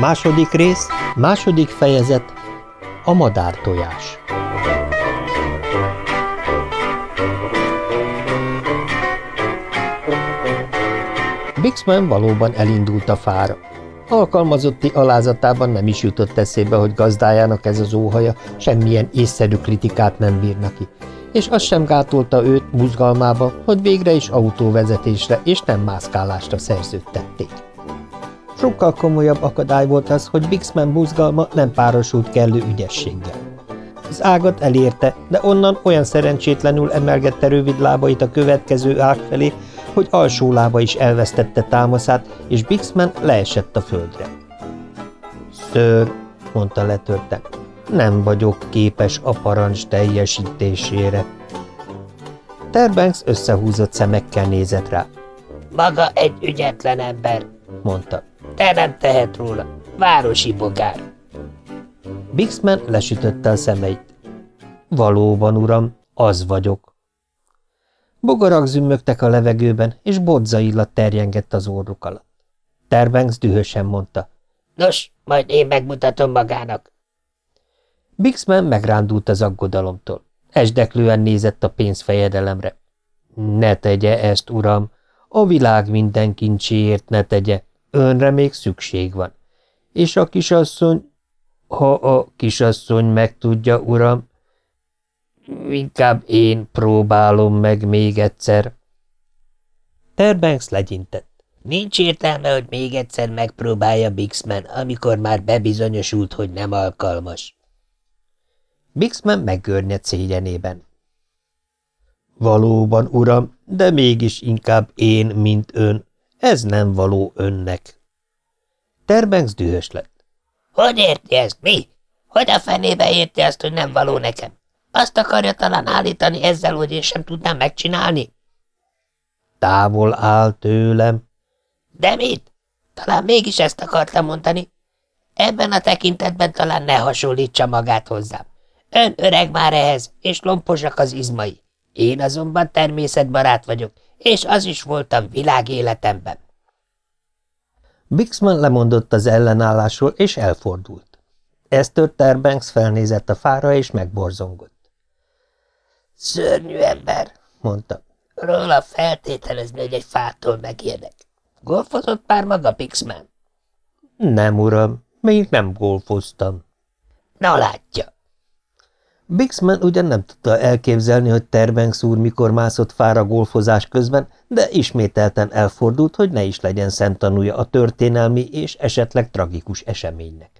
Második rész, második fejezet, a madártojás. Bixman valóban elindult a fára. Alkalmazotti alázatában nem is jutott eszébe, hogy gazdájának ez az óhaja semmilyen észszerű kritikát nem bírna ki, és az sem gátolta őt muzgalmába, hogy végre is autóvezetésre és nem mászkálásra szerződtették. Sokkal komolyabb akadály volt az, hogy Bixman buzgalma nem párosult kellő ügyességgel. Az ágat elérte, de onnan olyan szerencsétlenül emelgette rövid lábait a következő ág felé, hogy alsó lába is elvesztette támaszát, és Bixman leesett a földre. Ször, mondta letörten, nem vagyok képes a parancs teljesítésére. Terbanks összehúzott szemekkel nézett rá. Maga egy ügyetlen ember, mondta. Te nem tehet róla. Városi bogár. Bixman lesütötte a szemeit. Valóban, uram, az vagyok. Bogarak zümmögtek a levegőben, és bodza illat terjengett az orruk alatt. Terbanks dühösen mondta. Nos, majd én megmutatom magának. Bixman megrándult az aggodalomtól. Esdeklően nézett a pénzfejedelemre. Ne tegye ezt, uram, a világ minden kincséért ne tegye, önre még szükség van. És a kisasszony, ha a kisasszony megtudja, uram, inkább én próbálom meg még egyszer. Terbanks legyintett. Nincs értelme, hogy még egyszer megpróbálja Bixman, amikor már bebizonyosult, hogy nem alkalmas. Bixman meggörnyedt szégyenében. Valóban, uram, de mégis inkább én, mint ön. Ez nem való önnek. Terbanks dühös lett. Hogy érti ezt, mi? Hogy a fenébe érti azt, hogy nem való nekem? Azt akarja talán állítani ezzel, hogy én sem tudnám megcsinálni? Távol áll tőlem. De mit? Talán mégis ezt akarta mondani. Ebben a tekintetben talán ne hasonlítsa magát hozzám. Ön öreg már ehhez, és lomposak az izmai. Én azonban természetbarát vagyok, és az is voltam világéletemben. Bixman lemondott az ellenállásról, és elfordult. Esther Terbanks felnézett a fára, és megborzongott. Szörnyű ember, mondta. Róla feltételezni, hogy egy fától megérnek. Golfozott már maga, Bixman? Nem, uram, még nem golfoztam. Na látja, Bixman ugyan nem tudta elképzelni, hogy Terbanks úr mikor mászott fára golfozás közben, de ismételten elfordult, hogy ne is legyen szemtanúja a történelmi és esetleg tragikus eseménynek.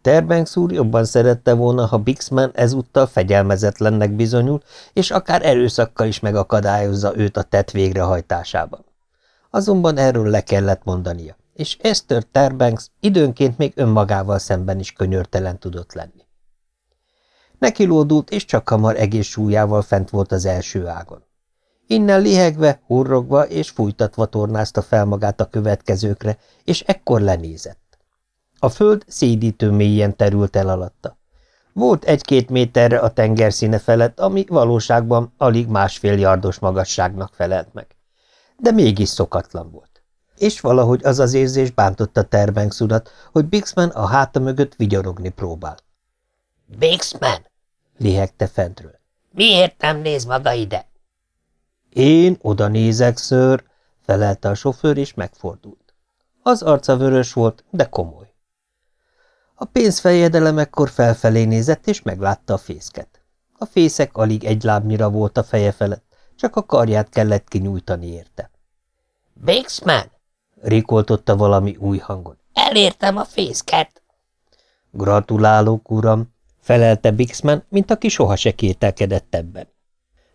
Terbanks úr jobban szerette volna, ha Bixman ezúttal fegyelmezetlennek bizonyul, és akár erőszakkal is megakadályozza őt a tett végrehajtásában. Azonban erről le kellett mondania, és Esther Terbanks időnként még önmagával szemben is könyörtelen tudott lenni. Nekilódult, és csak hamar egész súlyával fent volt az első ágon. Innen lihegve, hurrogva és fújtatva tornázta fel magát a következőkre, és ekkor lenézett. A föld szédítő mélyen terült el alatta. Volt egy-két méterre a tengerszíne felett, ami valóságban alig másfél jardos magasságnak felelt meg. De mégis szokatlan volt. És valahogy az az érzés bántotta Terbanks urat, hogy Bixman a háta mögött vigyorogni próbál. – Bixman! Lihegte fentről. Miért nem néz maga ide? Én oda nézek, ször, felelte a sofőr, és megfordult. Az arca vörös volt, de komoly. A pénzfejedelem ekkor felfelé nézett, és meglátta a fészket. A fészek alig egy lábnyira volt a feje felett, csak a karját kellett kinyújtani érte. – Bixman! – rikoltotta valami új hangon. – Elértem a fészket! – Gratulálok, uram! Felelte Bixman, mint aki soha se kételkedett ebben.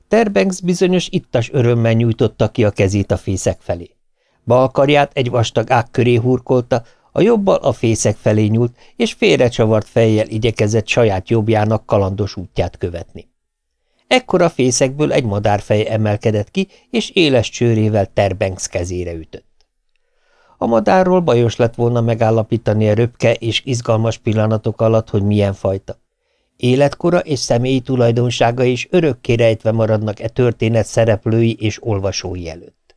Terbanks bizonyos ittas örömmel nyújtotta ki a kezét a fészek felé. Bal karját egy vastag ág köré hurkolta, a jobbal a fészek felé nyúlt, és félrecsavart fejjel igyekezett saját jobbjának kalandos útját követni. Ekkor a fészekből egy madárfej emelkedett ki, és éles csőrével Terbanks kezére ütött. A madárról bajos lett volna megállapítani a röpke és izgalmas pillanatok alatt, hogy milyen fajta. Életkora és személyi tulajdonsága is örökké rejtve maradnak e történet szereplői és olvasói előtt.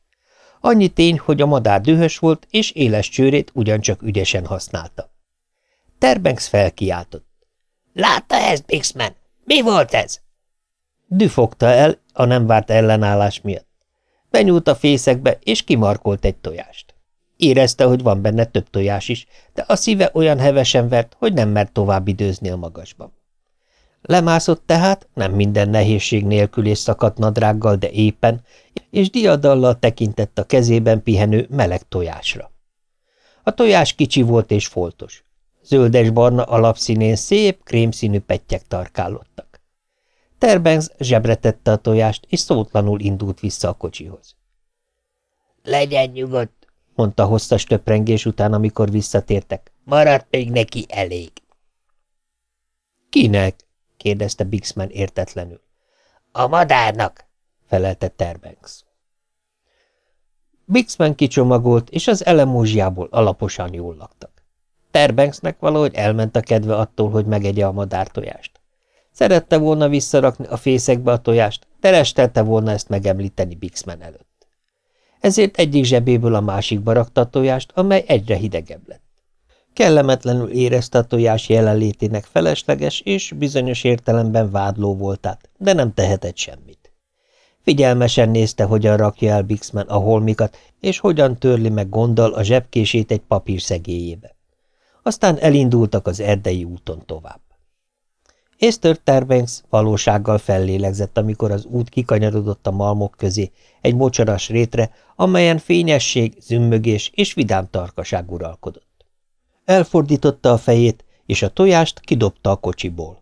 Annyi tény, hogy a madár dühös volt, és éles csőrét ugyancsak ügyesen használta. Terbanks felkiáltott. – Látta ezt, Bixman? Mi volt ez? Dü fogta el a nem várt ellenállás miatt. Benyúlt a fészekbe, és kimarkolt egy tojást. Érezte, hogy van benne több tojás is, de a szíve olyan hevesen vert, hogy nem mert tovább időzni a magasban. Lemászott tehát, nem minden nehézség nélkül és szakadt nadrággal, de éppen, és diadallal tekintett a kezében pihenő meleg tojásra. A tojás kicsi volt és foltos. Zöldes-barna alapszínén szép, krémszínű pettyek tarkálottak. Terbenz zsebre tette a tojást, és szótlanul indult vissza a kocsihoz. – Legyen nyugodt, mondta hosszas töprengés után, amikor visszatértek. Maradt még neki elég. Kinek? Kérdezte Bixman értetlenül. A madárnak, felelte Terbanks. Bixman kicsomagolt, és az elemózsiából alaposan jól laktak. Terbanksnek valahogy elment a kedve attól, hogy megegye a madártojást. Szerette volna visszarakni a fészekbe a tojást, de volna ezt megemlíteni Bixman előtt ezért egyik zsebéből a másikba rakta a tojást, amely egyre hidegebb lett. Kellemetlenül érezte a tojás jelenlétének felesleges és bizonyos értelemben vádló voltát, de nem tehetett semmit. Figyelmesen nézte, hogyan rakja el Bixman a holmikat, és hogyan törli meg gonddal a zsebkését egy papírszegélyébe. Aztán elindultak az erdei úton tovább. Esther Terbanks valósággal fellélegzett, amikor az út kikanyarodott a malmok közé, egy mocsaras rétre, amelyen fényesség, zümmögés és vidám tarkaság uralkodott. Elfordította a fejét, és a tojást kidobta a kocsiból.